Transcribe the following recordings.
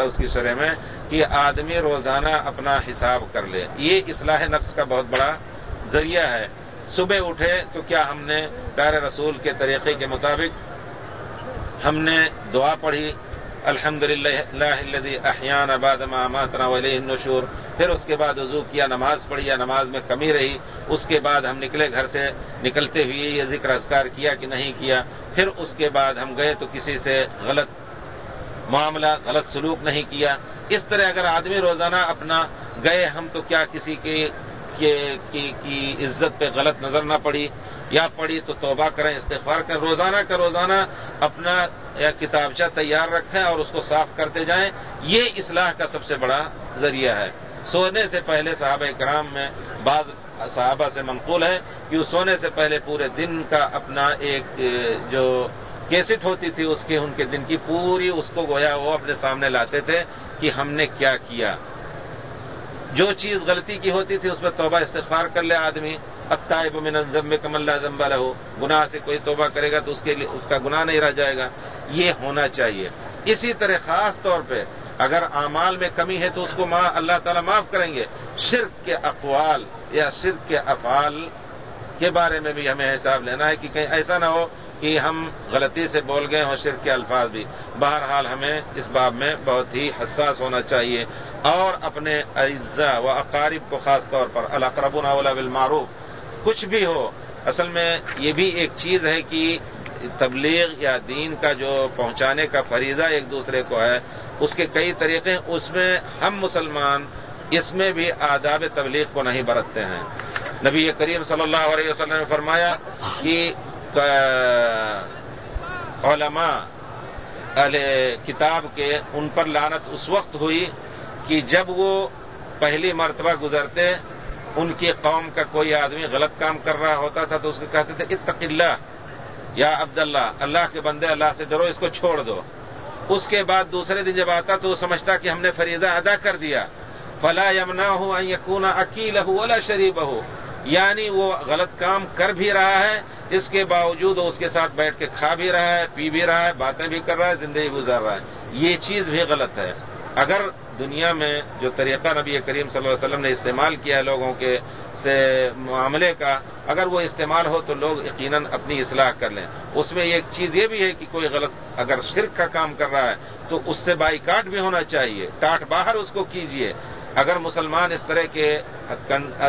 ہوتا ہے اس کی شرح میں کہ آدمی روزانہ اپنا حساب کر لے۔ یہ اصلاح نفس کا بہت بڑا ذریعہ ہے۔ صبح اٹھے تو کیا ہم نے پیارے رسول کے طریقے کے مطابق ہم نے دعا پڑھی الحمد للہ احیان آباد ماتنا ولی نشور پھر اس کے بعد وضو کیا، نماز پڑھی یا نماز میں کمی رہی، اس کے بعد ہم نکلے گھر سے، نکلتے ہوئے یہ ذکر اذکار کیا کہ نہیں کیا۔ پھر اس کے بعد ہم گئے تو کسی سے غلط معاملہ غلط سلوک نہیں کیا۔ اس طرح اگر آدمی روزانہ اپنا گئے ہم تو کیا کسی کی کی عزت پہ غلط نظر نہ پڑی یا پڑی تو توبہ کریں، استغفار کریں۔ روزانہ کا روزانہ اپنا یا کتابچہ تیار رکھیں اور اس کو صاف کرتے جائیں۔ یہ اصلاح کا سب سے بڑا ذریعہ ہے۔ سونے سے پہلے صحابہ کرام میں بعض صحابہ سے منقول ہے کہ وہ سونے سے پہلے پورے دن کا اپنا ایک جو کیسٹ ہوتی تھی اس کے، ان کے دن کی پوری، اس کو گویا وہ اپنے سامنے لاتے تھے کہ ہم نے کیا کیا۔ جو چیز غلطی کی ہوتی تھی اس میں توبہ استغفار کر لے آدمی۔ اکتائب من الزم کم اللہ زمبا رہو گناہ سے کوئی توبہ کرے گا تو اس کے لیے، اس کا گناہ نہیں رہ جائے گا۔ یہ ہونا چاہیے۔ اسی طرح خاص طور پہ اگر اعمال میں کمی ہے تو اس کو اللہ تعالیٰ معاف کریں گے۔ شرک کے اقوال یا شرک کے افعال کے بارے میں بھی ہمیں حساب لینا ہے کہ کہیں ایسا نہ ہو کہ ہم غلطی سے بول گئے ہوں، شرک کے الفاظ بھی۔ بہرحال ہمیں اس باب میں بہت ہی حساس ہونا چاہیے۔ اور اپنے اعزا و اقارب کو خاص طور پر القرب الاول بالمعروف، کچھ بھی ہو، اصل میں یہ بھی ایک چیز ہے کہ تبلیغ یا دین کا جو پہنچانے کا فریضہ ایک دوسرے کو ہے، اس کے کئی طریقے، اس میں ہم مسلمان اس میں بھی آداب تبلیغ کو نہیں برتتے ہیں۔ نبی کریم صلی اللہ علیہ وسلم نے فرمایا کہ علماء کتاب کے ان پر لانت اس وقت ہوئی کہ جب وہ پہلی مرتبہ گزرتے، ان کی قوم کا کوئی آدمی غلط کام کر رہا ہوتا تھا تو اس کو کہتے تھے، اتق اللہ یا عبداللہ، اللہ کے بندے اللہ سے ڈرو، اس کو چھوڑ دو۔ اس کے بعد دوسرے دن جب آتا تو وہ سمجھتا کہ ہم نے فریضہ ادا کر دیا۔ فلا یمنا ہو یقون عقیل ہو اللہ شریف ہو یعنی وہ غلط کام کر بھی رہا ہے، اس کے باوجود وہ اس کے ساتھ بیٹھ کے کھا بھی رہا ہے، پی بھی رہا ہے، باتیں بھی کر رہا ہے، زندگی گزار رہا ہے۔ یہ چیز بھی غلط ہے۔ اگر دنیا میں جو طریقہ نبی کریم صلی اللہ علیہ وسلم نے استعمال کیا ہے لوگوں کے سے معاملے کا، اگر وہ استعمال ہو تو لوگ یقیناً اپنی اصلاح کر لیں۔ اس میں ایک چیز یہ بھی ہے کہ کوئی غلط اگر شرک کا کام کر رہا ہے تو اس سے بائی کاٹ بھی ہونا چاہیے۔ ٹاٹ باہر اس کو کیجیے اگر مسلمان اس طرح کے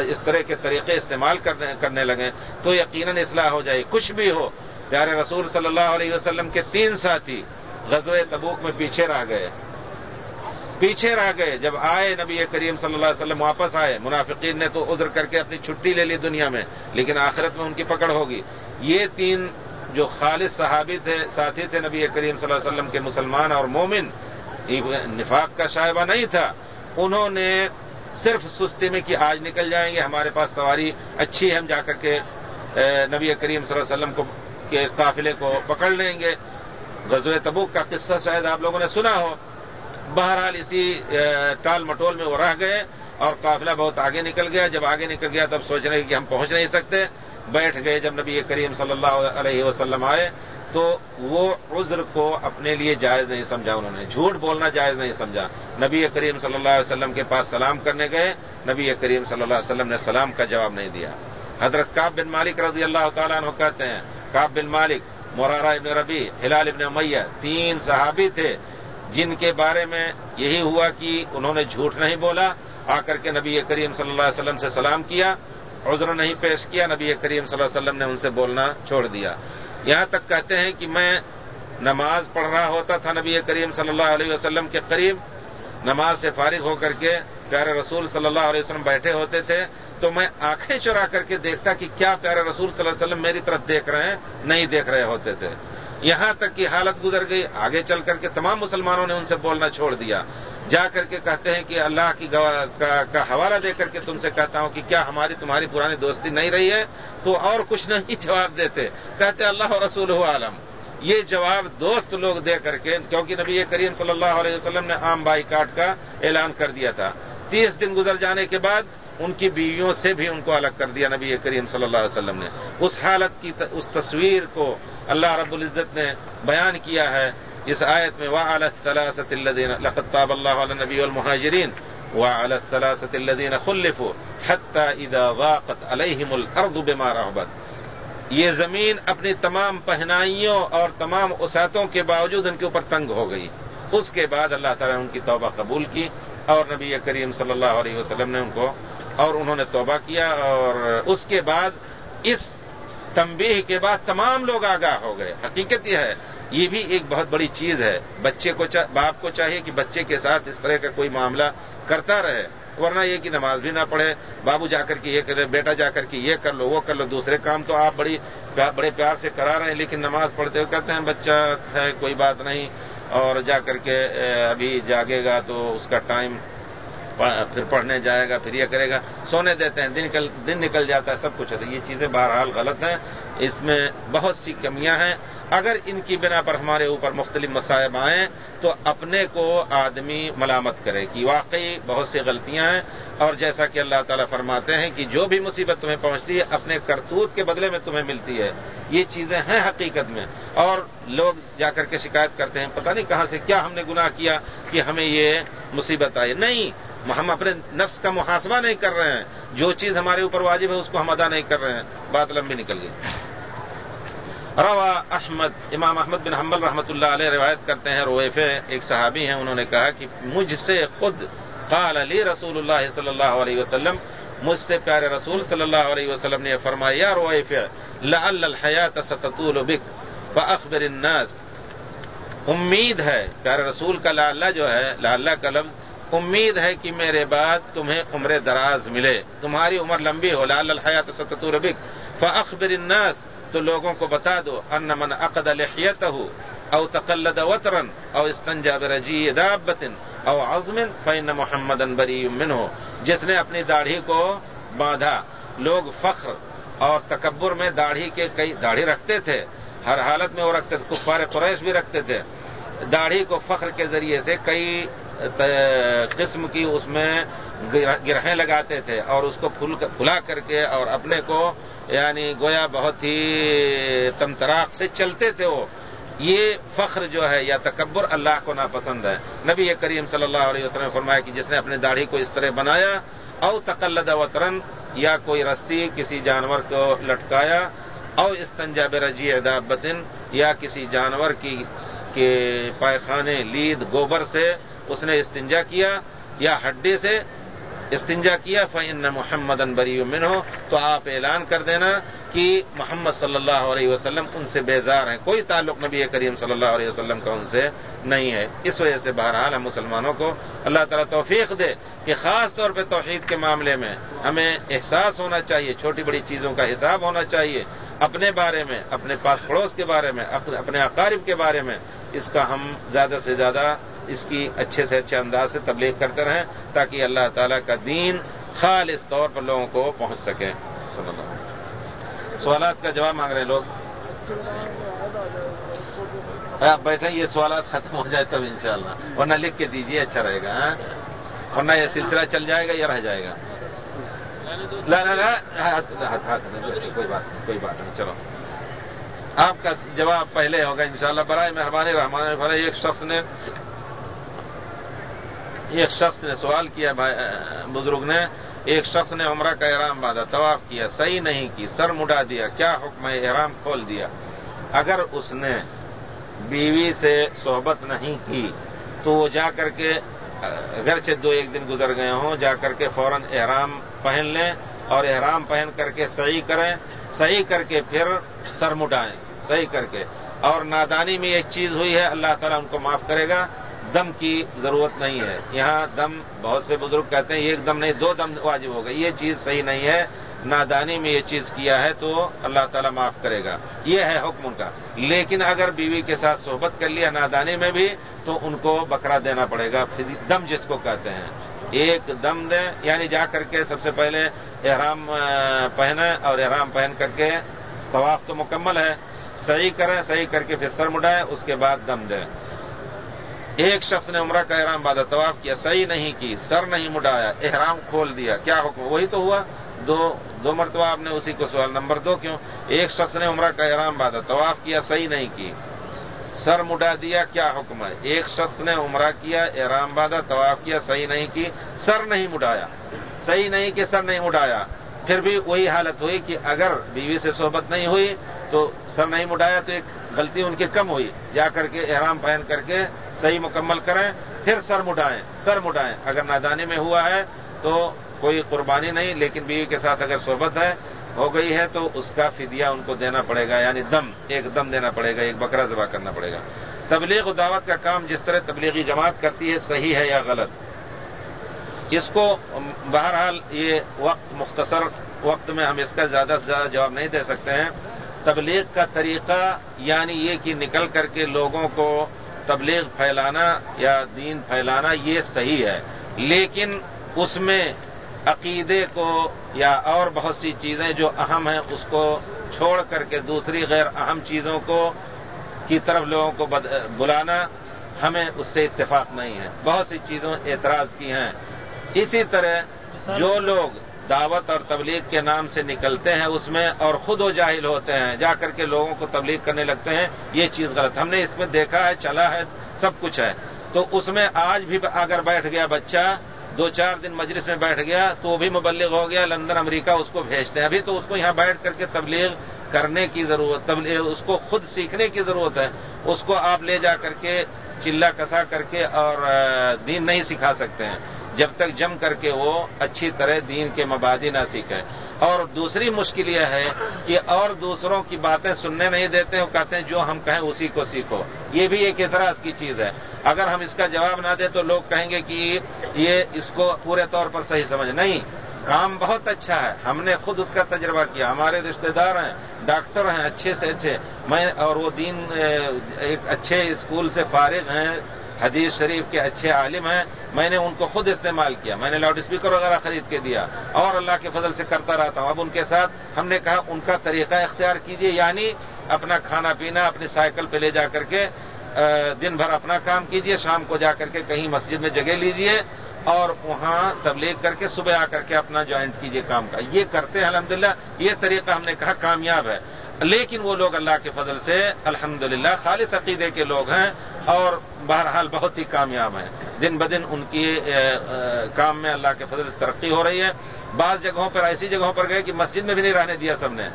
اس طرح کے طریقے استعمال کرنے لگیں تو یقیناً اصلاح ہو جائے کچھ بھی ہو، پیارے رسول صلی اللہ علیہ وسلم کے تین ساتھی غزو تبوک میں پیچھے رہ گئے۔ پیچھے رہ گئے۔ جب آئے نبی کریم صلی اللہ علیہ وسلم، واپس آئے۔ منافقین نے تو ادھر کر کے اپنی چھٹی لے لی دنیا میں، لیکن آخرت میں ان کی پکڑ ہوگی۔ یہ تین جو خالص صحابی تھے، ساتھی تھے نبی کریم صلی اللہ علیہ وسلم کے مسلمان اور مومن نفاق کا شائبہ نہیں تھا۔ انہوں نے صرف سستی میں کہ آج نکل جائیں گے، ہمارے پاس سواری اچھی ہے، ہم جا کر کے نبی کریم صلی اللہ علیہ وسلم کو، کے قافلے کو پکڑ لیں گے۔ غزو تبوک کا قصہ شاید آپ لوگوں نے سنا ہو۔ بہرحال اسی ٹال مٹول میں وہ رہ گئے اور قافلہ بہت آگے نکل گیا۔ جب آگے نکل گیا تب سوچ رہے کہ ہم پہنچ نہیں سکتے۔ بیٹھ گئے جب نبی کریم صلی اللہ علیہ وسلم آئے۔ تو وہ عذر کو اپنے لیے جائز نہیں سمجھا انہوں نے۔ جھوٹ بولنا جائز نہیں سمجھا۔ نبی کریم صلی اللہ علیہ وسلم کے پاس سلام کرنے گئے۔ نبی کریم صلی اللہ علیہ وسلم نے سلام کا جواب نہیں دیا۔ حضرت کاب بن مالک رضی اللہ تعالیٰ عنہ کہتے ہیں کاب بن مالک مورارا ابن ربی ہلال ابن میہ تین صحابی تھے جن کے بارے میں یہی ہوا کہ انہوں نے جھوٹ نہیں بولا۔ آ کر کے نبی کریم صلی اللہ علیہ وسلم سے سلام کیا۔ عذر نہیں پیش کیا۔ نبی کریم صلی اللہ علیہ وسلم نے ان سے بولنا چھوڑ دیا۔ یہاں تک کہتے ہیں کہ میں نماز پڑھ رہا ہوتا تھا نبی کریم صلی اللہ علیہ وسلم کے قریب، نماز سے فارغ ہو کر کے پیارے رسول صلی اللہ علیہ وسلم بیٹھے ہوتے تھے، تو میں آنکھیں چرا کر کے دیکھتا کہ کیا پیارے رسول صلی اللہ علیہ وسلم میری طرف دیکھ رہے ہیں، نہیں دیکھ رہے ہوتے تھے۔ یہاں تک کہ حالت گزر گئی، آگے چل کر کے تمام مسلمانوں نے ان سے بولنا چھوڑ دیا۔ جا کر کے کہتے ہیں کہ اللہ کی کا حوالہ دے کر کے تم سے کہتا ہوں کہ کیا ہماری تمہاری پرانی دوستی نہیں رہی ہے؟ تو اور کچھ نہیں جواب دیتے۔ کہتے اللہ رسول عالم، یہ جواب دوست لوگ دے کر کے، کیونکہ نبی کریم صلی اللہ علیہ وسلم نے عام بائی کاٹ کا اعلان کر دیا تھا۔ تیس دن گزر جانے کے بعد ان کی بیویوں سے بھی ان کو الگ کر دیا نبی کریم صلی اللہ علیہ وسلم نے۔ اس حالت کی اس تصویر کو اللہ رب العزت نے بیان کیا ہے۔ اس آیت میں وا الصلاست الدین لقطاب اللہ علیہ نبی المہاجرین وا الصلاست الدین خلف حتى اذا واقت علیہم الارض بما رحبت یہ زمین اپنی تمام پہنائیوں اور تمام اساتوں کے باوجود ان کے اوپر تنگ ہو گئی۔ اس کے بعد اللہ تعالیٰ نے ان کی توبہ قبول کی اور نبی کریم صلی اللہ علیہ وسلم نے ان کو، اور انہوں نے توبہ کیا اور اس کے بعد، اس تنبیہ کے بعد تمام لوگ آگاہ ہو گئے۔ حقیقت یہ ہے یہ بھی ایک بہت بڑی چیز ہے۔ بچے کو باپ کو چاہیے کہ بچے کے ساتھ اس طرح کا کوئی معاملہ کرتا رہے، ورنہ یہ کہ نماز بھی نہ پڑھے، بابو جا کر کے یہ کرے، بیٹا جا کر کے یہ کر لو، وہ کر لو، دوسرے کام تو آپ بڑی بڑے پیار سے کرا رہے ہیں، لیکن نماز پڑھتے ہوئے کہتے ہیں، بچہ ہے، کوئی بات نہیں۔ اور جا کر کے ابھی جاگے گا تو اس کا ٹائم پھر پڑھنے جائے گا، پھر یہ کرے گا۔ سونے دیتے ہیں، دن نکل دن نکل جاتا ہے، سب کچھ ہوتا ہے یہ چیزیں بہرحال غلط ہیں۔ اس میں بہت سی کمیاں ہیں۔ اگر ان کی بنا پر ہمارے اوپر مختلف مسائب آئیں تو اپنے کو آدمی ملامت کرے کہ واقعی بہت سی غلطیاں ہیں اور جیسا کہ اللہ تعالیٰ فرماتے ہیں کہ جو بھی مصیبت تمہیں پہنچتی ہے، اپنے کرتوت کے بدلے میں تمہیں ملتی ہے۔ یہ چیزیں ہیں حقیقت میں۔ اور لوگ جا کر کے شکایت کرتے ہیں، پتہ نہیں کہاں سے کیا ہم نے گناہ کیا کہ ہمیں یہ مصیبت آئی۔ نہیں، ہم اپنے نفس کا محاسبہ نہیں کر رہے ہیں۔ جو چیز ہمارے اوپر واجب ہے، اس کو ہم ادا نہیں کر رہے ہیں۔ بات لمبی نکل گئی۔ روا احمد، امام احمد بن حمل رحمۃ اللہ علیہ روایت کرتے ہیں رویف ایک صحابی ہیں، انہوں نے کہا کہ مجھ سے خود قال علی رسول اللہ صلی اللہ علیہ وسلم، مجھ سے پیارے رسول صلی اللہ علیہ وسلم نے فرمایا رویف لعل الحیات ستطول بک فاخبر الناس۔ امید ہے، پیارے رسول کا لا جو ہے لا کا لفظ امید ہے کہ میرے بعد تمہیں عمر دراز ملے۔ تمہاری عمر لمبی ہو لال الحیات ستور بک فاخبر الناس۔ تو لوگوں کو بتا دو ان من عقد لحیت ہو او تقلد وطرن او استنجا برجی دابتن او عزم فین محمد بری من ہو جس نے اپنی داڑھی کو باندھا، لوگ فخر اور تکبر میں داڑھی کے کئی داڑھی رکھتے تھے۔ ہر حالت میں وہ رکھتے تھے، کفار قریش بھی رکھتے تھے۔ داڑھی کو فخر کے ذریعے سے کئی قسم کی اس میں گرہیں لگاتے تھے اور اس کو پھلا کر کے اور اپنے کو یعنی گویا بہت ہی تمتراک سے چلتے تھے وہ۔ یہ فخر جو ہے یا تکبر اللہ کو ناپسند ہے۔ نبی کریم صلی اللہ علیہ وسلم نے فرمایا کہ جس نے اپنی داڑھی کو اس طرح بنایا، او تقلد وطرن، یا کوئی رسی کسی جانور کو لٹکایا، او استنجا برجی ادابتن یا کسی جانور کی کے پائخانے، لید، گوبر سے اس نے استنجا کیا، یا ہڈی سے استنجا کیا فن محمد انبری من ہو تو آپ اعلان کر دینا کہ محمد صلی اللہ علیہ وسلم ان سے بیزار ہیں۔ کوئی تعلق نبی کریم صلی اللہ علیہ وسلم کا ان سے نہیں ہے۔ اس وجہ سے بہرحال ہم مسلمانوں کو اللہ تعالیٰ توفیق دے کہ خاص طور پہ توحید کے معاملے میں ہمیں احساس ہونا چاہیے، چھوٹی بڑی چیزوں کا حساب ہونا چاہیے۔ اپنے بارے میں، اپنے پاس پڑوس کے بارے میں، اپنے اقارب کے بارے میں اس کا ہم زیادہ سے زیادہ اس کی اچھے سے اچھے انداز سے تبلیغ کرتے رہیں تاکہ اللہ تعالیٰ کا دین خالص طور پر لوگوں کو پہنچ سکے۔ سوالات کا جواب مانگ رہے ہیں لوگ۔ آپ بیٹھے یہ سوالات ختم ہو جائے تب انشاءاللہ۔ ورنہ لکھ کے دیجیے اچھا رہے گا ہاں؟ ورنہ یہ سلسلہ چل جائے گا یا رہ جائے گا؟ کوئی بات نہیں، کوئی بات نہیں، چلو۔ آپ کا جواب پہلے ہوگا انشاءاللہ۔ برائے مہربانی رحمان ایک شخص نے ایک شخص نے سوال کیا بزرگ نے، ایک شخص نے عمرہ کا احرام باندھا، طواف کیا، صحیح نہیں کی، سر مڈا دیا، کیا حکم ہے احرام کھول دیا؟ اگر اس نے بیوی سے صحبت نہیں کی، تو وہ جا کر کے، اگرچہ دو ایک دن گزر گئے ہوں، جا کر کے فوراً احرام پہن لیں اور احرام پہن کر کے صحیح کریں، صحیح کر کے پھر سر مٹائیں صحیح کر کے۔ اور نادانی میں ایک چیز ہوئی ہے، اللہ تعالیٰ ان کو معاف کرے گا۔ دم کی ضرورت نہیں ہے۔ یہاں دم بہت سے بزرگ کہتے ہیں ایک دم نہیں، دو دم واجب ہوگا یہ چیز صحیح نہیں ہے۔ نادانی میں یہ چیز کیا ہے تو اللہ تعالیٰ معاف کرے گا۔ یہ ہے حکم ان کا۔ لیکن اگر بیوی کے ساتھ صحبت کر لیا نادانی میں بھی، تو ان کو بکرا دینا پڑے گا۔ دم جس کو کہتے ہیں۔ ایک دم دیں یعنی جا کر کے سب سے پہلے احرام پہنے اور احرام پہن کر کے طواف تو مکمل ہے۔ صحیح کریں، صحیح کر کے پھر سر مڈائیں، اس کے بعد دم دیں۔ ایک شخص نے عمرہ کا احرام بادہ طواف کیا، صحیح نہیں کی، سر نہیں مڈایا، احرام کھول دیا، کیا حکم؟ وہی تو ہوا۔ دو دو مرتبہ آپ نے اسی کو سوال نمبر دو کیوں؟ ایک شخص نے عمرہ کا احرام بادہ طواف کیا، صحیح نہیں کی۔ سر مڈا دیا، کیا حکم ہے؟ ایک شخص نے عمرہ کیا، احرام بادہ طواف کیا، صحیح نہیں کی، سر نہیں مڈایا۔ صحیح نہیں کہ سر نہیں مڈایا۔ پھر بھی وہی حالت ہوئی کہ اگر بیوی سے صحبت نہیں ہوئی تو سر نہیں مڈایا تو ایک غلطی ان کی کم ہوئی۔ جا کر کے احرام پہن کر کے صحیح مکمل کریں، پھر سر مڈائیں سر مڈائیں اگر نادانی میں ہوا ہے تو کوئی قربانی نہیں، لیکن بیوی کے ساتھ اگر صحبت ہے، ہو گئی ہے تو اس کا فدیہ ان کو دینا پڑے گا یعنی دم، ایک دم دینا پڑے گا، ایک بکرا ذبح کرنا پڑے گا۔ تبلیغ و دعوت کا کام جس طرح تبلیغی جماعت کرتی ہے، صحیح ہے یا غلط؟ اس کو بہرحال یہ وقت مختصر وقت میں ہم اس کا زیادہ سے زیادہ جواب نہیں دے سکتے ہیں۔ تبلیغ کا طریقہ یعنی یہ کہ نکل کر کے لوگوں کو تبلیغ پھیلانا یا دین پھیلانا یہ صحیح ہے۔ لیکن اس میں عقیدے کو یا اور بہت سی چیزیں جو اہم ہیں اس کو چھوڑ کر کے دوسری غیر اہم چیزوں کو کی طرف لوگوں کو بلانا ہمیں اس سے اتفاق نہیں ہے۔ بہت سی چیزوں اعتراض کی ہیں۔ اسی طرح جو لوگ دعوت اور تبلیغ کے نام سے نکلتے ہیں اس میں اور خود و جاہل ہوتے ہیں، جا کر کے لوگوں کو تبلیغ کرنے لگتے ہیں، یہ چیز غلط۔ ہم نے اس میں دیکھا ہے، چلا ہے، سب کچھ ہے۔ تو اس میں آج بھی اگر بیٹھ گیا بچہ، دو چار دن مجلس میں بیٹھ گیا، تو وہ بھی مبلغ ہو گیا، لندن، امریکہ اس کو بھیجتے ہیں۔ ابھی تو اس کو یہاں بیٹھ کر کے تبلیغ کرنے کی ضرورت، تبلیغ، اس کو خود سیکھنے کی ضرورت ہے۔ اس کو آپ لے جا کر کے چلا کسا کر کے اور دین نہیں سکھا سکتے ہیں۔ جب تک جم کر کے وہ اچھی طرح دین کے مبادی نہ سیکھیں۔ اور دوسری مشکل یہ ہے کہ اور دوسروں کی باتیں سننے نہیں دیتے وہ کہتے ہیں جو ہم کہیں اسی کو سیکھو۔ یہ بھی ایک اعتراض کی چیز ہے۔ اگر ہم اس کا جواب نہ دیں تو لوگ کہیں گے کہ یہ اس کو پورے طور پر صحیح سمجھ۔ نہیں، کام بہت اچھا ہے۔ ہم نے خود اس کا تجربہ کیا۔ ہمارے رشتہ دار ہیں، ڈاکٹر ہیں، اچھے سے اچھے۔ میں اور وہ دین ایک اچھے اسکول سے فارغ ہیں۔ حدیث شریف کے اچھے عالم ہیں، میں نے ان کو خود استعمال کیا، میں نے لاؤڈ اسپیکر وغیرہ خرید کے دیا۔ اور اللہ کے فضل سے کرتا رہتا ہوں۔ اب ان کے ساتھ ہم نے کہا، ان کا طریقہ اختیار کیجیے یعنی اپنا کھانا پینا، اپنی سائیکل پہ لے جا کر کے دن بھر اپنا کام کیجیے شام کو جا کر کے کہیں مسجد میں جگہ لیجیے اور وہاں تبلیغ کر کے صبح آ کر کے اپنا جوائنٹ کیجیے کام کا۔ یہ کرتے ہیں، الحمدللہ، یہ طریقہ ہم نے کہا کامیاب ہے۔ لیکن وہ لوگ اللہ کے فضل سے الحمدللہ خالص عقیدے کے لوگ ہیں اور بہرحال بہت ہی کامیاب ہیں۔ دن بدن ان کی کام میں اللہ کے فضل سے ترقی ہو رہی ہے۔ بعض جگہوں پر، ایسی جگہوں پر گئے کہ مسجد میں بھی نہیں رہنے دیا سب نے۔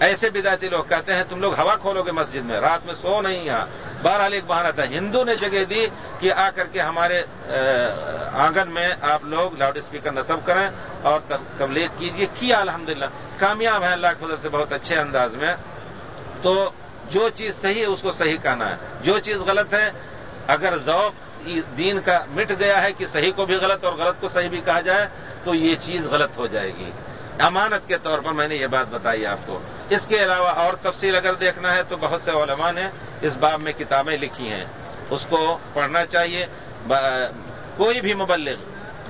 ایسے بدایتی لوگ کہتے ہیں، تم لوگ ہوا کھولو گے مسجد میں، رات میں سو نہیں یہاں۔ بہرحال ایک بہانا تھا، ہندو نے جگہ دی کہ آ کر کے ہمارے آنگن میں آپ لوگ لاؤڈ اسپیکر نصب کریں اور تبلیغ کیجیے کیا الحمدللہ؟ کامیاب ہے اللہ کے فضل سے بہت اچھے انداز میں، تو جو چیز صحیح ہے اس کو صحیح کہنا ہے۔ جو چیز غلط ہے، اگر ذوق دین کا مٹ گیا ہے کہ صحیح کو بھی غلط اور غلط کو صحیح بھی کہا جائے، تو یہ چیز غلط ہو جائے گی۔ امانت کے طور پر میں نے یہ بات بتائی آپ کو۔ اس کے علاوہ اور تفصیل اگر دیکھنا ہے تو بہت سے علماء نے اس باب میں کتابیں لکھی ہیں۔ اس کو پڑھنا چاہیے۔ کوئی بھی مبلغ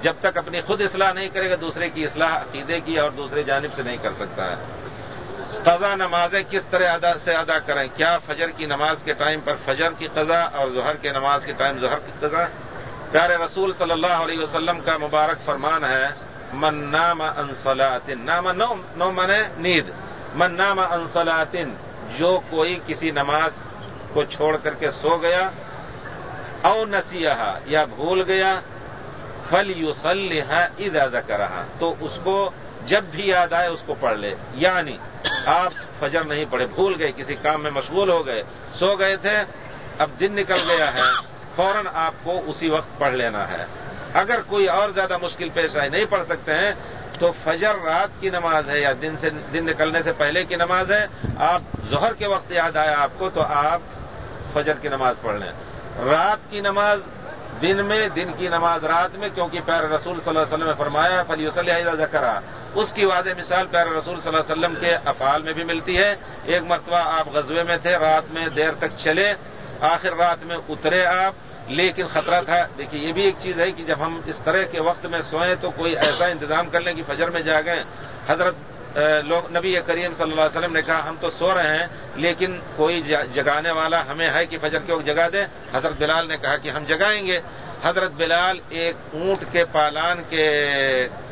جب تک اپنی خود اصلاح نہیں کرے گا، دوسرے کی اصلاح عقیدے کی اور دوسرے جانب سے نہیں کر سکتا ہے۔ قضا نمازیں کس طرح ادا سے ادا کریں؟ کیا فجر کی نماز کے ٹائم پر فجر کی قضا اور ظہر کی نماز کے ٹائم ظہر کی قضا؟ پیارے رسول صلی اللہ علیہ وسلم کا مبارک فرمان ہے، من نام انصلاطن نام نو من نیند۔ من نام انصلاطن جو کوئی کسی نماز کو چھوڑ کر کے سو گیا، او نسیحا، یا بھول گیا فل یوسل ادا کر تو اس کو جب بھی یاد آئے اس کو پڑھ لے۔ یعنی آپ فجر نہیں پڑے بھول گئے، کسی کام میں مشغول ہو گئے، سو گئے تھے، اب دن نکل گیا ہے، فوراً آپ کو اسی وقت پڑھ لینا ہے۔ اگر کوئی اور زیادہ مشکل پیش آئے، نہیں پڑھ سکتے ہیں، تو فجر رات کی نماز ہے یا دن سے، دن نکلنے سے پہلے کی نماز ہے۔ آپ ظہر کے وقت یاد آیا آپ کو، تو آپ فجر کی نماز پڑھ لیں۔ رات کی نماز دن میں، دن کی نماز رات میں، کیونکہ پیر رسول صلی اللہ علیہ وسلم نے فرمایا فلی وسلم ذکرا اس کی واضح مثال پیر رسول صلی اللہ علیہ وسلم کے افعال میں بھی ملتی ہے۔ ایک مرتبہ آپ غزوے میں تھے، رات میں دیر تک چلے، آخر رات میں اترے آپ۔ لیکن خطرہ تھا، دیکھیے، یہ بھی ایک چیز ہے کہ جب ہم اس طرح کے وقت میں سوئیں تو کوئی ایسا انتظام کر لیں کہ فجر میں جاگیں حضرت لوگ نبی کریم صلی اللہ علیہ وسلم نے کہا، ہم تو سو رہے ہیں، لیکن کوئی جگانے والا ہمیں ہے کہ فجر کے وقت جگا دے؟ حضرت بلال نے کہا کہ ہم جگائیں گے۔ حضرت بلال ایک اونٹ کے پالان کے،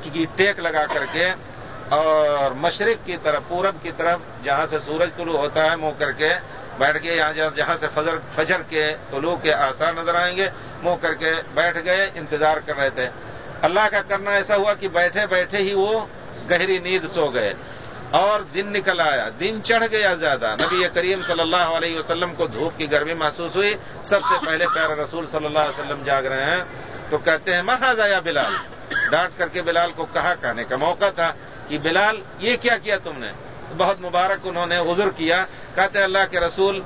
کی ٹیک لگا کر کے، اور مشرق کی طرف، پورب کی طرف، جہاں سے سورج طلوع ہوتا ہے، منہ کر کے بیٹھ گئے۔ یہاں جہاں سے فجر فجر کے طلوع کے آثار نظر آئیں گے، منہ کر کے بیٹھ گئے، انتظار کر رہے تھے۔ اللہ کا کرنا ایسا ہوا کہ بیٹھے بیٹھے ہی وہ گہری نیند سو گئے اور دن نکل آیا۔ دن چڑھ گیا زیادہ۔ نبی کریم صلی اللہ علیہ وسلم کو دھوپ کی گرمی محسوس ہوئی۔ سب سے پہلے پیارا رسول صلی اللہ علیہ وسلم جاگ رہے ہیں تو کہتے ہیں محاذ آیا بلال؟ ڈانٹ کر کے بلال کو کہا، کہنے کا موقع تھا کہ بلال، یہ کیا کیا تم نے؟ بہت مبارک انہوں نے عذر کیا۔ کہتے اللہ کے رسول،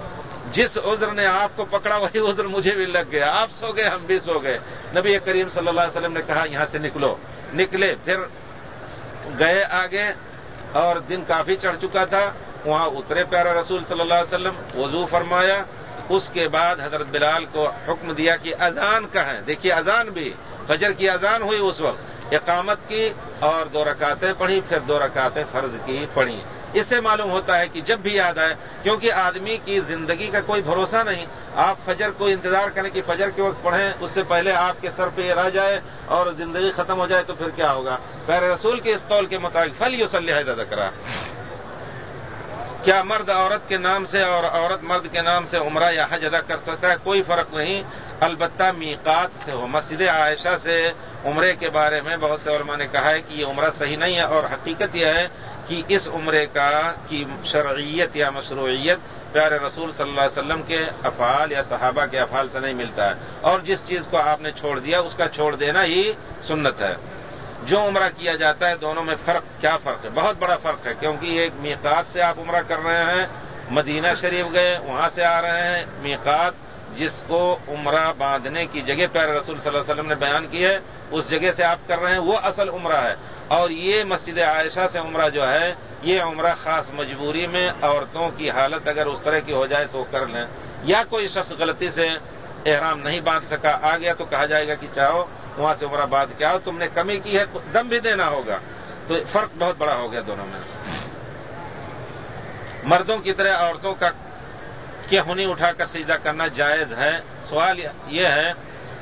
جس عذر نے آپ کو پکڑا، وہی عذر مجھے بھی لگ گیا۔ آپ سو گئے، ہم بھی سو گئے۔ نبی کریم صلی اللہ علیہ وسلم نے کہا، یہاں سے نکلو۔ نکلے، پھر گئے آگے اور دن کافی چڑھ چکا تھا۔ وہاں اترے پیارا رسول صلی اللہ علیہ وسلم، وضو فرمایا۔ اس کے بعد حضرت بلال کو حکم دیا کہ اذان کہیں دیکھیے اذان بھی، فجر کی اذان ہوئی اس وقت۔ اقامت کی اور دو رکعتیں پڑھی، پھر دو رکعتیں فرض کی پڑھی۔ اس سے معلوم ہوتا ہے کہ جب بھی یاد آئے، کیونکہ آدمی کی زندگی کا کوئی بھروسہ نہیں، آپ فجر کو انتظار کریں کہ فجر کے وقت پڑھیں، اس سے پہلے آپ کے سر پہ یہ رہ جائے اور زندگی ختم ہو جائے تو پھر کیا ہوگا؟ پیر رسول کے اس قول کے مطابق، فل یوسلیہ زیادہ کرا کیا مرد عورت کے نام سے اور عورت مرد کے نام سے عمرہ یا حج ادا کر سکتا ہے؟ کوئی فرق نہیں۔ البتہ میقات سے ہو، مسجد عائشہ سے عمرے کے بارے میں بہت سے علماء نے کہا ہے کہ یہ عمرہ صحیح نہیں ہے اور حقیقت یہ ہے کہ اس عمرے کا کی شرعیت یا مشروعیت پیارے رسول صلی اللہ علیہ وسلم کے افعال یا صحابہ کے افعال سے نہیں ملتا ہے۔ اور جس چیز کو آپ نے چھوڑ دیا، اس کا چھوڑ دینا ہی سنت ہے۔ جو عمرہ کیا جاتا ہے، دونوں میں فرق، کیا فرق ہے؟ بہت بڑا فرق ہے، کیونکہ ایک میقات سے آپ عمرہ کر رہے ہیں، مدینہ شریف گئے، وہاں سے آ رہے ہیں، میقات جس کو عمرہ باندھنے کی جگہ پیارے رسول صلی اللہ علیہ وسلم نے بیان کی ہے، اس جگہ سے آپ کر رہے ہیں، وہ اصل عمرہ ہے۔ اور یہ مسجد عائشہ سے عمرہ جو ہے، یہ عمرہ خاص مجبوری میں عورتوں کی حالت اگر اس طرح کی ہو جائے تو کر لیں۔ یا کوئی شخص غلطی سے احرام نہیں باندھ سکا، آ گیا تو کہا جائے گا کہ چاہو، وہاں سے عمرہ باندھ کے آؤ، تم نے کمی کی ہے، دم بھی دینا ہوگا۔ تو فرق بہت بڑا ہو گیا دونوں میں۔ مردوں کی طرح عورتوں کا کیا ہنی اٹھا کر سجدہ کرنا جائز ہے؟ سوال یہ ہے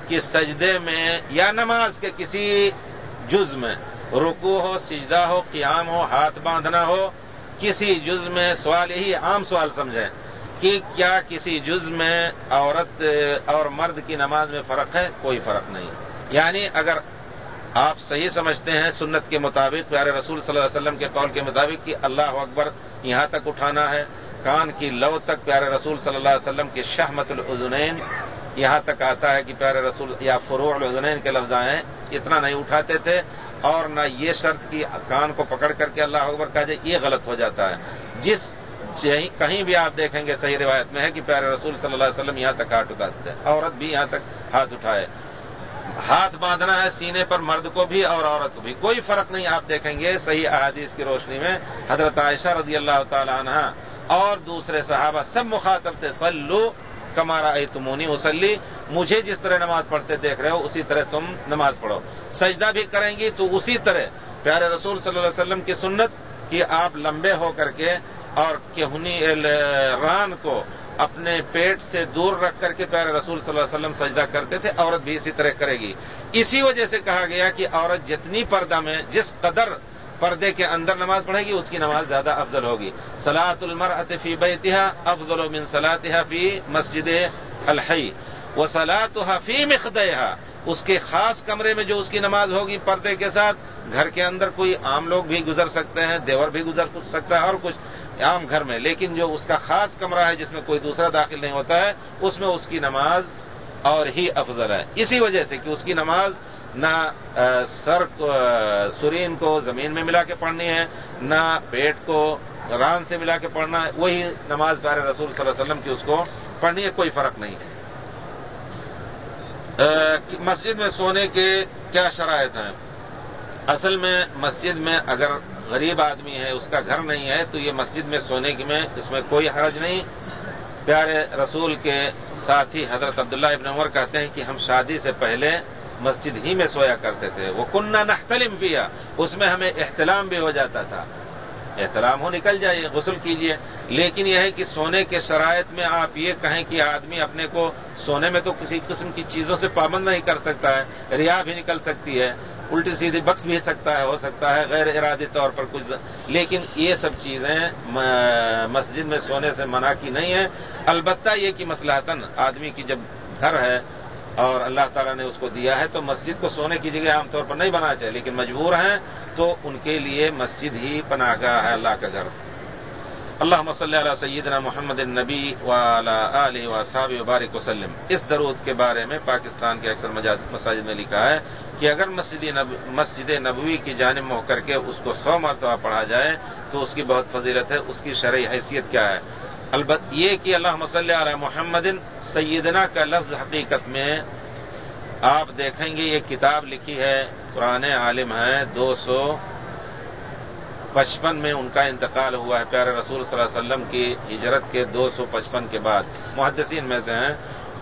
کہ سجدے میں یا نماز کے کسی جز میں رکو ہو، سجدہ ہو، قیام ہو، ہاتھ باندھنا ہو، کسی جز میں سوال یہی عام سوال سمجھیں کہ کیا کسی جز میں عورت اور مرد کی نماز میں فرق ہے؟ کوئی فرق نہیں۔ یعنی اگر آپ صحیح سمجھتے ہیں سنت کے مطابق، پیارے رسول صلی اللہ علیہ وسلم کے قول کے مطابق کہ اللہ اکبر یہاں تک اٹھانا ہے، کان کی لو تک پیارے رسول صلی اللہ علیہ وسلم کے شہمت العزنین یہاں تک آتا ہے کہ پیارے رسول یا فروع العزنین کے لفظ آئے اتنا نہیں اٹھاتے تھے۔ اور نہ یہ شرط کی کان کو پکڑ کر کے اللہ اکبر کہا جائے یہ غلط ہو جاتا ہے۔ جس کہیں بھی آپ دیکھیں گے، صحیح روایت میں ہے کہ پیارے رسول صلی اللہ علیہ وسلم یہاں تک ہاتھ اٹھاتے ہیں۔ عورت بھی یہاں تک ہاتھ اٹھائے۔ ہاتھ باندھنا ہے سینے پر مرد کو بھی اور عورت کو بھی۔ کوئی فرق نہیں، آپ دیکھیں گے صحیح احادیث کی روشنی میں حضرت عائشہ رضی اللہ تعالی عنہ اور دوسرے صحابہ سب مخاطب تھے سلو کمارا اے تمونی وسلی مجھے جس طرح نماز پڑھتے دیکھ رہے ہو، اسی طرح تم نماز پڑھو۔ سجدہ بھی کریں گی تو اسی طرح۔ پیارے رسول صلی اللہ علیہ وسلم کی سنت کہ آپ لمبے ہو کر کے اور کہنی ران کو اپنے پیٹ سے دور رکھ کر کے پیارے رسول صلی اللہ علیہ وسلم سجدہ کرتے تھے، عورت بھی اسی طرح کرے گی۔ اسی وجہ سے کہا گیا کہ عورت جتنی پردہ میں، جس قدر پردے کے اندر نماز پڑھے گی، اس کی نماز زیادہ افضل ہوگی۔ سلاۃ المر فی بیتہا افضل من سلاطہ فی مسجد الحی۔ وہ سلاط فی مخدہ اس کے خاص کمرے میں جو اس کی نماز ہوگی پردے کے ساتھ، گھر کے اندر کوئی عام لوگ بھی گزر سکتے ہیں، دیور بھی گزر سکتا ہے، اور کچھ عام گھر میں، لیکن جو اس کا خاص کمرہ ہے جس میں کوئی دوسرا داخل نہیں ہوتا ہے، اس میں اس کی نماز اور ہی افضل ہے۔ اسی وجہ سے کہ اس کی نماز نہ سر سرین کو زمین میں ملا کے پڑھنی ہے، نہ پیٹ کو ران سے ملا کے پڑھنا ہے وہی نماز پارے رسول صلی اللہ علیہ وسلم کی اس کو پڑھنی ہے، کوئی فرق نہیں ہے۔ مسجد میں سونے کے کیا شرائط ہیں؟ اصل میں مسجد میں اگر غریب آدمی ہے، اس کا گھر نہیں ہے، تو یہ مسجد میں سونے کی میں اس میں کوئی حرج نہیں۔ پیارے رسول کے ساتھی حضرت عبداللہ ابن عمر کہتے ہیں کہ ہم شادی سے پہلے مسجد ہی میں سویا کرتے تھے۔ وہ کنہ نختلم پیا اس میں ہمیں احتلام بھی ہو جاتا تھا۔ احترام ہو، نکل جائیے، غسل کیجیے لیکن یہ ہے کہ سونے کے شرائط میں آپ یہ کہیں کہ آدمی اپنے کو سونے میں تو کسی قسم کی چیزوں سے پابند نہیں کر سکتا ہے، ریا بھی نکل سکتی ہے، الٹی سیدھی بخش بھی سکتا ہے، ہو سکتا ہے، غیر ارادی طور پر کچھ۔ لیکن یہ سب چیزیں مسجد میں سونے سے منع کی نہیں ہے البتہ یہ کہ مسلحتن آدمی کی جب گھر ہے اور اللہ تعالیٰ نے اس کو دیا ہے تو مسجد کو سونے کی جگہ عام طور پر نہیں بنانا چاہیے لیکن مجبور ہیں تو ان کے لیے مسجد ہی پناہ گاہ ہے اللہ کا گھر۔ اللہ مسل علیہ سیدنا محمد النبی علیہ و صحاب وبارک وسلم۔ اس درود کے بارے میں پاکستان کے اکثر مساجد میں لکھا ہے کہ اگر مسجد مسجد نبوی کی جانب ہو کر کے اس کو سو مرتبہ پڑھا جائے تو اس کی بہت فضیلت ہے، اس کی شرعی حیثیت کیا ہے؟ البت یہ کہ اللہ مسلح علیہ محمد سیدنا کا لفظ حقیقت میں آپ دیکھیں گے، یہ کتاب لکھی ہے پرانے عالم ہیں دو سو پچپن میں ان کا انتقال ہوا ہے۔ پیارے رسول صلی اللہ علیہ وسلم کی ہجرت کے دو سو پچپن کے بعد۔ محدثین میں سے ہیں۔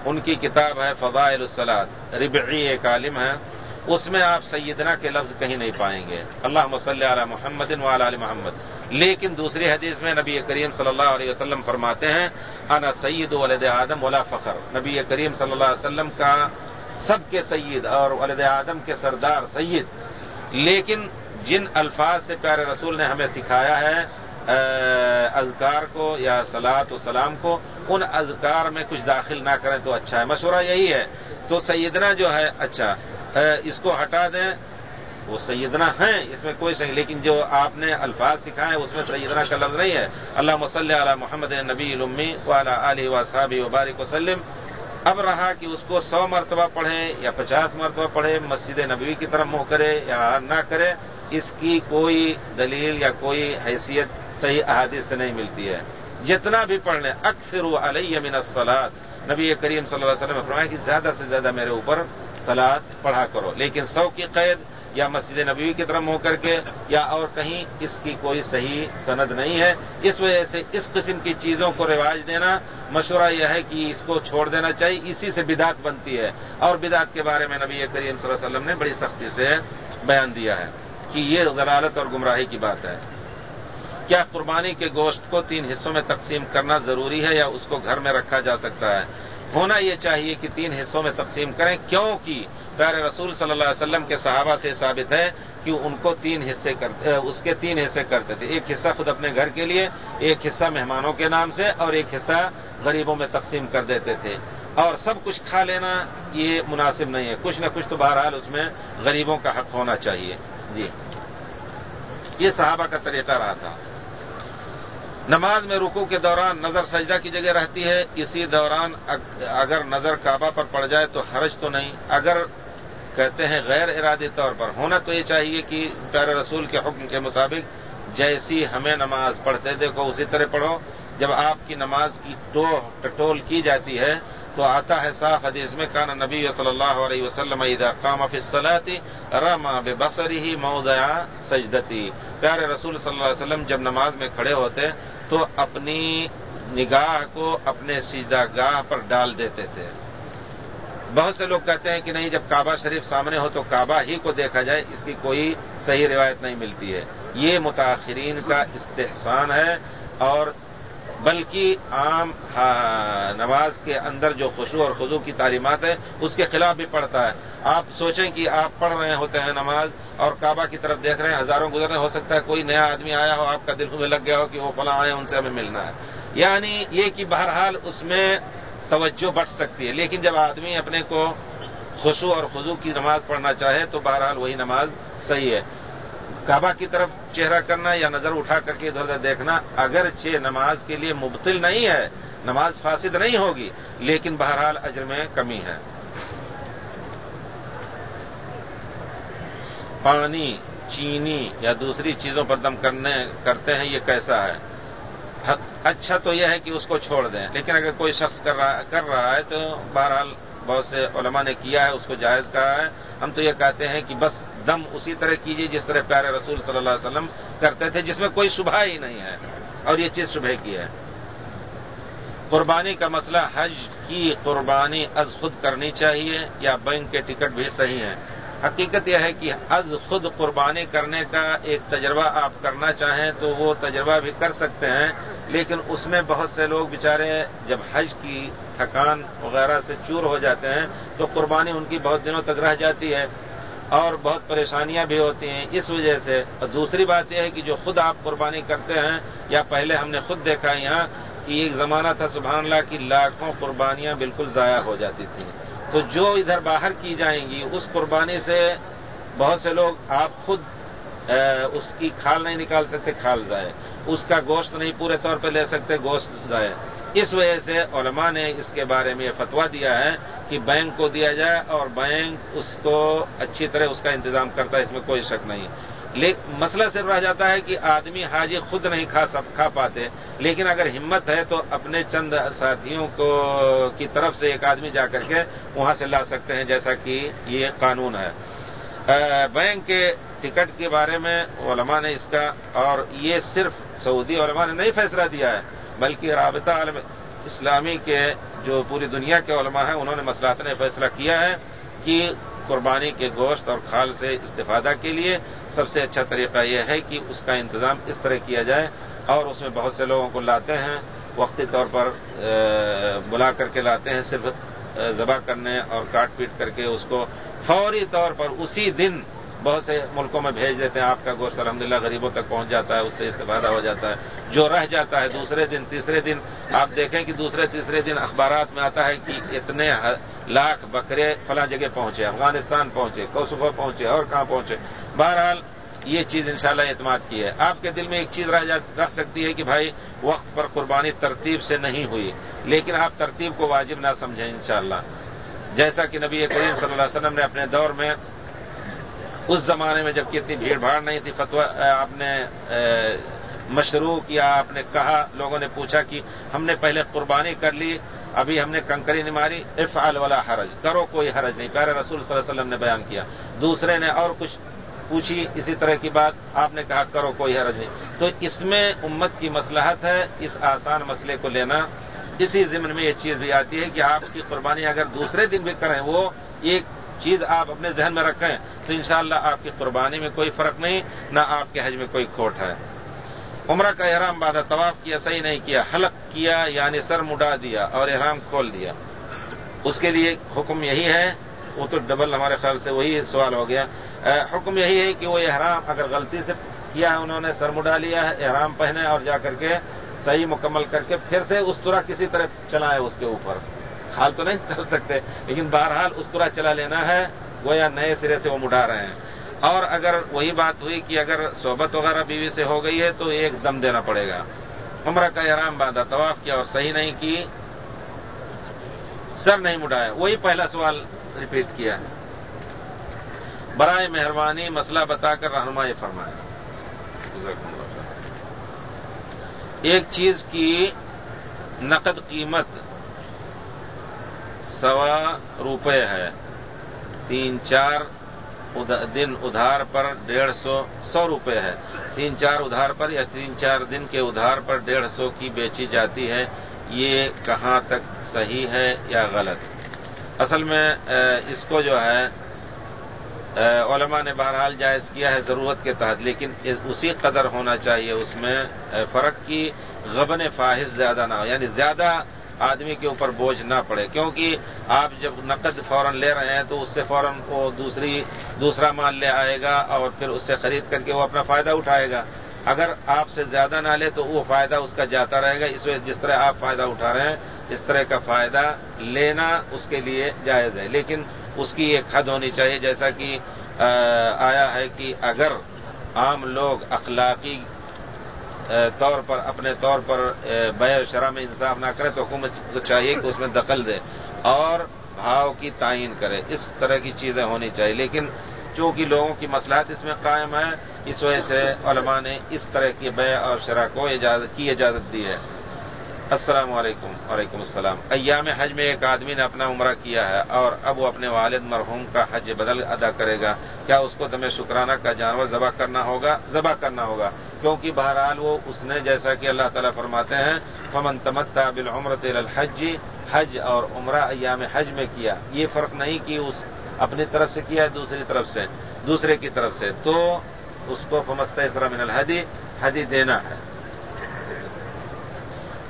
ان کی کتاب ہے فضائل السلاد ربعی ایک عالم ہے۔ اس میں آپ سیدنا کے لفظ کہیں نہیں پائیں گے۔ اللہ مسل علی محمد علی محمد۔ لیکن دوسری حدیث میں نبی کریم صلی اللہ علیہ وسلم فرماتے ہیں، انا سید ولد آدم ولا فخر. نبی کریم صلی اللہ علیہ وسلم کا سب کے سید اور ولد آدم کے سردار سید۔ لیکن جن الفاظ سے پیارے رسول نے ہمیں سکھایا ہے اذکار کو یا سلاد و سلام کو، ان اذکار میں کچھ داخل نہ کریں تو اچھا ہے۔ مشورہ یہی ہے۔ تو سیدنا جو ہے اچھا اس کو ہٹا دیں۔ وہ سیدنا ہیں، اس میں کوئی صحیح لیکن جو آپ نے الفاظ سکھائے ہیں، اس میں سیدنا کا لفظ نہیں ہے۔ اللہ مسلح علی محمد نبی المی والا علی و صحابی وبارک وسلم۔ اب رہا کہ اس کو سو مرتبہ پڑھیں یا پچاس مرتبہ پڑھیں، مسجد نبوی کی طرف منہ کرے یا نہ کرے، اس کی کوئی دلیل یا کوئی حیثیت، صحیح احادیث سے نہیں ملتی ہے۔ جتنا بھی پڑھ لیں اکثر علیہ من السلاد نبی کریم صلی اللہ علیہ وسلم نے فرمایا کہ زیادہ سے زیادہ میرے اوپر سلاد پڑھا کرو، لیکن سو کی قید یا مسجد نبوی کی طرف ہو کر کے یا اور کہیں اس کی کوئی صحیح سند نہیں ہے۔ اس وجہ سے اس قسم کی چیزوں کو رواج دینا مشورہ یہ ہے کہ اس کو چھوڑ دینا چاہیے۔ اسی سے بدعت بنتی ہے۔ اور بدعت کے بارے میں نبی کریم صلی اللہ علیہ وسلم نے بڑی سختی سے بیان دیا ہے کہ یہ غلالت اور گمراہی کی بات ہے۔ کیا قربانی کے گوشت کو تین حصوں میں تقسیم کرنا ضروری ہے یا اس کو گھر میں رکھا جا سکتا ہے؟ ہونا یہ چاہیے کہ تین حصوں میں تقسیم کریں۔ کیونکہ پیارے رسول صلی اللہ علیہ وسلم کے صحابہ سے ثابت ہے کہ ان کو تین حصے کرتے اس کے تین حصے کرتے تھے۔ ایک حصہ خود اپنے گھر کے لیے، ایک حصہ مہمانوں کے نام سے اور ایک حصہ غریبوں میں تقسیم کر دیتے تھے۔ اور سب کچھ کھا لینا یہ مناسب نہیں ہے۔ کچھ نہ کچھ تو بہرحال اس میں غریبوں کا حق ہونا چاہیے۔ جی۔ یہ صحابہ کا طریقہ رہا تھا۔ نماز میں رکو کے دوران نظر سجدہ کی جگہ رہتی ہے۔ اسی دوران اگر نظر کعبہ پر پڑ جائے تو حرج تو نہیں۔ اگر کہتے ہیں غیر ارادی طور پر ہونا تو یہ چاہیے کہ پیارے رسول کے حکم کے مطابق جیسی ہمیں نماز پڑھتے دیکھو، اسی طرح پڑھو، جب آپ کی نماز کی ٹٹول کی جاتی ہے تو آتا ہے صاف حدیث میں، کان نبی صلی اللہ علیہ وسلم قام فی الصلاتی رما بے بسری ہی مودیا سجدتی. پیارے رسول صلی اللہ علیہ وسلم جب نماز میں کھڑے ہوتے تو اپنی نگاہ کو اپنے سجدہ گاہ پر ڈال دیتے تھے۔ بہت سے لوگ کہتے ہیں کہ نہیں، جب کعبہ شریف سامنے ہو تو کعبہ ہی کو دیکھا جائے، اس کی کوئی صحیح روایت نہیں ملتی ہے۔ یہ متاثرین کا استحسان ہے اور بلکہ عام نماز کے اندر جو خوشو اور خزو کی تعلیمات ہے اس کے خلاف بھی پڑھتا ہے۔ آپ سوچیں کہ آپ پڑھ رہے ہوتے ہیں نماز اور کعبہ کی طرف دیکھ رہے ہیں، ہزاروں گزرنے، ہو سکتا ہے کوئی نیا آدمی آیا ہو، آپ کا دل میں لگ گیا ہو کہ وہ فلاں آئے ان سے ہمیں ملنا ہے۔ یعنی یہ کہ بہرحال اس میں توجہ بڑھ سکتی ہے۔ لیکن جب آدمی اپنے کو خوشو اور خزو کی نماز پڑھنا چاہے تو بہرحال وہی نماز صحیح ہے۔ کعبہ کی طرف چہرہ کرنا یا نظر اٹھا کر کے ادھر ادھر دیکھنا اگر چھ نماز کے لیے مبتل نہیں ہے، نماز فاسد نہیں ہوگی، لیکن بہرحال اجر میں کمی ہے۔ پانی، چینی یا دوسری چیزوں پر دم کرنے، کرتے ہیں، یہ کیسا ہے؟ اچھا تو یہ ہے کہ اس کو چھوڑ دیں۔ لیکن اگر کوئی شخص کر رہا کر رہا ہے تو بہرحال بہت سے علماء نے کیا ہے، اس کو جائز کہا ہے۔ ہم تو یہ کہتے ہیں کہ بس دم اسی طرح کیجیے جس طرح پیارے رسول صلی اللہ علیہ وسلم کرتے تھے، جس میں کوئی شبہ ہی نہیں ہے۔ اور یہ چیز شبہ کی ہے۔ قربانی کا مسئلہ، حج کی قربانی از خود کرنی چاہیے یا بینک کے ٹکٹ بھی صحیح ہیں۔ حقیقت یہ ہے کہ از خود قربانی کرنے کا ایک تجربہ آپ کرنا چاہیں تو وہ تجربہ بھی کر سکتے ہیں، لیکن اس میں بہت سے لوگ بےچارے جب حج کی تھکان وغیرہ سے چور ہو جاتے ہیں تو قربانی ان کی بہت دنوں تک رہ جاتی ہے اور بہت پریشانیاں بھی ہوتی ہیں۔ اس وجہ سے اور دوسری بات یہ ہے کہ جو خود آپ قربانی کرتے ہیں یا پہلے ہم نے خود دیکھا یہاں کہ ایک زمانہ تھا سبحان اللہ کی لاکھوں قربانیاں بالکل ضائع ہو جاتی تھیں۔ تو جو ادھر باہر کی جائیں گی، اس قربانی سے بہت سے لوگ آپ خود اس کی کھال نہیں نکال سکتے، کھال ضائع۔ اس کا گوشت نہیں پورے طور پہ لے سکتے، گوشت ضائع۔ اس وجہ سے علماء نے اس کے بارے میں یہ فتوا دیا ہے کہ بینک کو دیا جائے اور بینک اس کو اچھی طرح اس کا انتظام کرتا ہے، اس میں کوئی شک نہیں۔ مسئلہ صرف رہ جاتا ہے کہ آدمی حاجی خود نہیں کھا سب کھا پاتے۔ لیکن اگر ہمت ہے تو اپنے چند ساتھیوں کو کی طرف سے ایک آدمی جا کر کے وہاں سے لا سکتے ہیں، جیسا کہ یہ قانون ہے۔ بینک کے ٹکٹ کے بارے میں علماء نے اس کا اور یہ صرف سعودی علماء نے نہیں فیصلہ دیا ہے، بلکہ رابطہ عالم اسلامی کے جو پوری دنیا کے علماء ہیں، انہوں نے مسئلات نے فیصلہ کیا ہے کہ قربانی کے گوشت اور کھال سے استفادہ کے لیے سب سے اچھا طریقہ یہ ہے کہ اس کا انتظام اس طرح کیا جائے اور اس میں بہت سے لوگوں کو لاتے ہیں، وقتی طور پر بلا کر کے لاتے ہیں، صرف ذبح کرنے اور کاٹ پیٹ کر کے اس کو فوری طور پر اسی دن بہت سے ملکوں میں بھیج دیتے ہیں، آپ کا گوشت الحمد غریبوں تک پہنچ جاتا ہے، اس سے استفادہ ہو جاتا ہے۔ جو رہ جاتا ہے دوسرے دن، تیسرے دن، آپ دیکھیں کہ دوسرے، تیسرے دن اخبارات میں آتا ہے کہ اتنے لاکھ بکرے فلاں جگہ پہنچے، افغانستان پہنچے کوسفا پہنچے، اور کہاں پہنچے۔ بہرحال، یہ چیز انشاءاللہ اعتماد کی ہے۔ آپ کے دل میں ایک چیز رکھ سکتی ہے کہ بھائی، وقت پر قربانی ترتیب سے نہیں ہوئی، لیکن آپ ترتیب کو واجب نہ سمجھیں انشاءاللہ۔ جیسا کہ نبی کریم صلی اللہ علیہ وسلم نے اپنے دور میں اس زمانے میں جبکہ اتنی بھیڑ بھاڑ نہیں تھی فتوا آپ نے مشروع کیا، آپ نے کہا، لوگوں نے پوچھا کہ ہم نے پہلے قربانی کر لی، ابھی ہم نے کنکری نہیں ماری افعال والا حرج، کرو کوئی حرج نہیں۔ پیارے رسول صلی اللہ علیہ وسلم نے بیان کیا۔ دوسرے نے اور کچھ پوچھی اسی طرح کی بات، آپ نے کہا، کرو کوئی حرج نہیں۔ تو اس میں امت کی مسلحت ہے، اس آسان مسئلے کو لینا۔ اسی ضمن میں یہ چیز بھی آتی ہے کہ آپ کی قربانی اگر دوسرے دن بھی کریں، وہ ایک چیز آپ اپنے ذہن میں رکھیں تو انشاءاللہ شاء آپ کی قربانی میں کوئی فرق نہیں، نہ آپ کے حج میں کوئی کھوٹ ہے۔ عمرہ کا احرام بادہ طواف کیا، صحیح نہیں کیا، حلق کیا یعنی سر مڈا دیا اور احرام کھول دیا۔ اس کے لیے حکم یہی ہے، وہ تو ڈبل ہمارے خیال سے وہی سوال ہو گیا۔ حکم یہی ہے کہ وہ احرام اگر غلطی سے کیا ہے، انہوں نے سر مڈا لیا ہے، احرام پہنے اور جا کر کے صحیح مکمل کر کے پھر سے اس طرح کسی طرح چلائے اس کے اوپر۔ حال تو نہیں کر سکتے، لیکن بہرحال اس طرح چلا لینا ہے وہ یا نئے سرے سے وہ مڈا رہے ہیں۔ اور اگر وہی بات ہوئی کہ اگر صحبت وغیرہ بیوی سے ہو گئی ہے تو ایک دم دینا پڑے گا۔ عمرہ کا احرام باندھا، طواف کیا اور صحیح نہیں کی، سر نہیں مڈایا۔ وہی پہلا سوال ریپیٹ کیا۔ برائے مہربانی مسئلہ بتا کر رہنمائی فرمایا۔ ایک چیز کی نقد قیمت سوا روپے ہے۔ تین چار دن ادھار پر ڈیڑھ سو سو روپے ہے۔ تین چار ادھار پر یا تین چار دن کے ادھار پر ڈیڑھ سو کی بیچی جاتی ہے، یہ کہاں تک صحیح ہے یا غلط؟ اصل میں اس کو جو ہے علماء نے بہرحال جائز کیا ہے ضرورت کے تحت، لیکن اسی قدر ہونا چاہیے اس میں فرق کی غبن فاحش زیادہ نہ ہو۔ یعنی زیادہ آدمی کے اوپر بوجھ نہ پڑے، کیونکہ آپ جب نقد فوراً لے رہے ہیں تو اس سے فوراً وہ دوسری، دوسرا مال لے آئے گا اور پھر اس سے خرید کر کے وہ اپنا فائدہ اٹھائے گا۔ اگر آپ سے زیادہ نہ لے تو وہ فائدہ اس کا جاتا رہے گا، اس وجہ جس طرح آپ فائدہ اٹھا رہے ہیں، اس طرح کا فائدہ لینا اس کے لیے جائز ہے۔ لیکن اس کی ایک حد ہونی چاہیے، جیسا کہ آیا ہے کہ اگر عام لوگ اخلاقی طور پر، اپنے طور پر بے شرح میں انصاف نہ کرے تو حکومت کو چاہیے کہ اس میں دخل دے اور بھاؤ کی تعین کرے۔ اس طرح کی چیزیں ہونی چاہیے۔ لیکن چونکہ لوگوں کی مسلحت اس میں قائم ہے، اس وجہ سے علماء نے اس طرح کی بے اور شرح کو کی اجازت دی ہے۔ السلام علیکم۔ وعلیکم السلام۔ ایام حج میں ایک آدمی نے اپنا عمرہ کیا ہے اور اب وہ اپنے والد مرحوم کا حج بدل ادا کرے گا۔ کیا اس کو دم شکرانہ کا جانور ذبح کرنا ہوگا؟ ذبح کرنا ہوگا۔ کیونکہ بہرحال وہ اس نے جیسا کہ اللہ تعالیٰ فرماتے ہیں، فمن تمتا بالعمرت الحج، حج اور عمرہ ایام حج میں کیا۔ یہ فرق نہیں کہ اس اپنی طرف سے کیا دوسری طرف سے، دوسرے کی طرف سے۔ تو اس کو فمست اسرا من الحدی حدی دینا ہے۔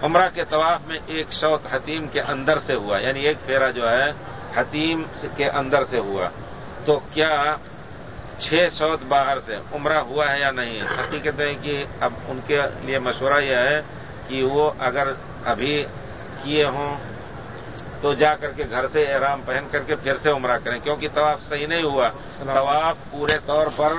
عمرہ کے طواف میں ایک شوق حتیم کے اندر سے ہوا یعنی ایک پھیرا جو ہے، حتیم کے اندر سے ہوا۔ تو کیا چھ سو باہر سے عمرہ ہوا ہے یا نہیں؟ حقیقت ہے کہ اب ان کے لیے مشورہ یہ ہے کہ وہ اگر ابھی کیے ہوں تو جا کر کے گھر سے احرام پہن کر کے پھر سے عمرہ کریں کیونکہ طواف صحیح نہیں ہوا۔ طواف پورے طور پر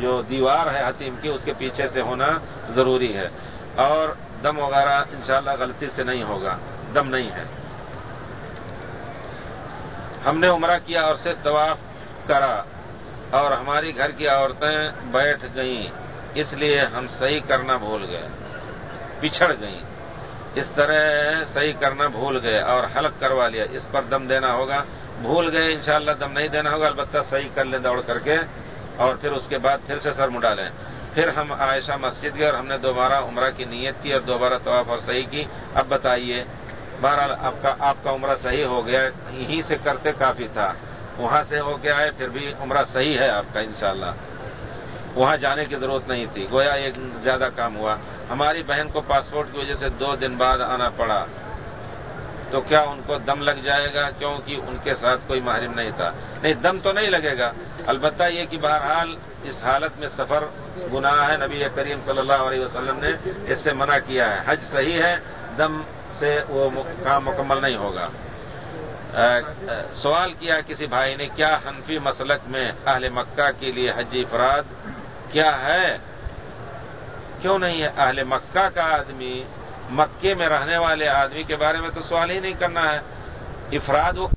جو دیوار ہے حتیم کی اس کے پیچھے سے ہونا ضروری ہے۔ اور دم وغیرہ انشاءاللہ غلطی سے نہیں ہوگا۔ دم نہیں ہے۔ ہم نے عمرہ کیا اور صرف طواف کرا اور ہماری گھر کی عورتیں بیٹھ گئیں، اس لیے ہم صحیح کرنا بھول گئے، پچھڑ گئیں۔ اس طرح صحیح کرنا بھول گئے اور حلق کروا لیا۔ اس پر دم دینا ہوگا۔ بھول گئے، انشاءاللہ دم نہیں دینا ہوگا، البتہ صحیح کر لیں دوڑ کر کے۔ اور پھر اس کے بعد پھر سے سر مڈا لیں۔ پھر ہم عائشہ مسجد گئے اور ہم نے دوبارہ عمرہ کی نیت کی اور دوبارہ طواف اور صحیح کی۔ اب بتائیے، بہرحال آپ کا آپ کا عمرہ صحیح ہو گیا، یہیں سے کرتے کافی تھا۔ وہاں سے ہو کے آئے پھر بھی عمرہ صحیح ہے آپ کا انشاءاللہ۔ وہاں جانے کی ضرورت نہیں تھی۔ گویا ایک زیادہ کام ہوا۔ ہماری بہن کو پاسپورٹ کی وجہ سے دو دن بعد آنا پڑا۔ تو کیا ان کو دم لگ جائے گا؟ کیونکہ ان کے ساتھ کوئی محرم نہیں تھا۔ نہیں، دم تو نہیں لگے گا۔ البتہ یہ کہ بہرحال اس حالت میں سفر گناہ ہے۔ نبی کریم صلی اللہ علیہ وسلم نے اس سے منع کیا ہے۔ حج صحیح ہے، دم سے وہ کام مکمل نہیں ہوگا۔ سوال کیا کسی بھائی نے، کیا حنفی مسلک میں اہل مکہ کے لیے حج افراد کیا ہے؟ کیوں نہیں ہے؟ اہل مکہ کا آدمی، مکے میں رہنے والے آدمی کے بارے میں تو سوال ہی نہیں کرنا ہے۔ افراد وہ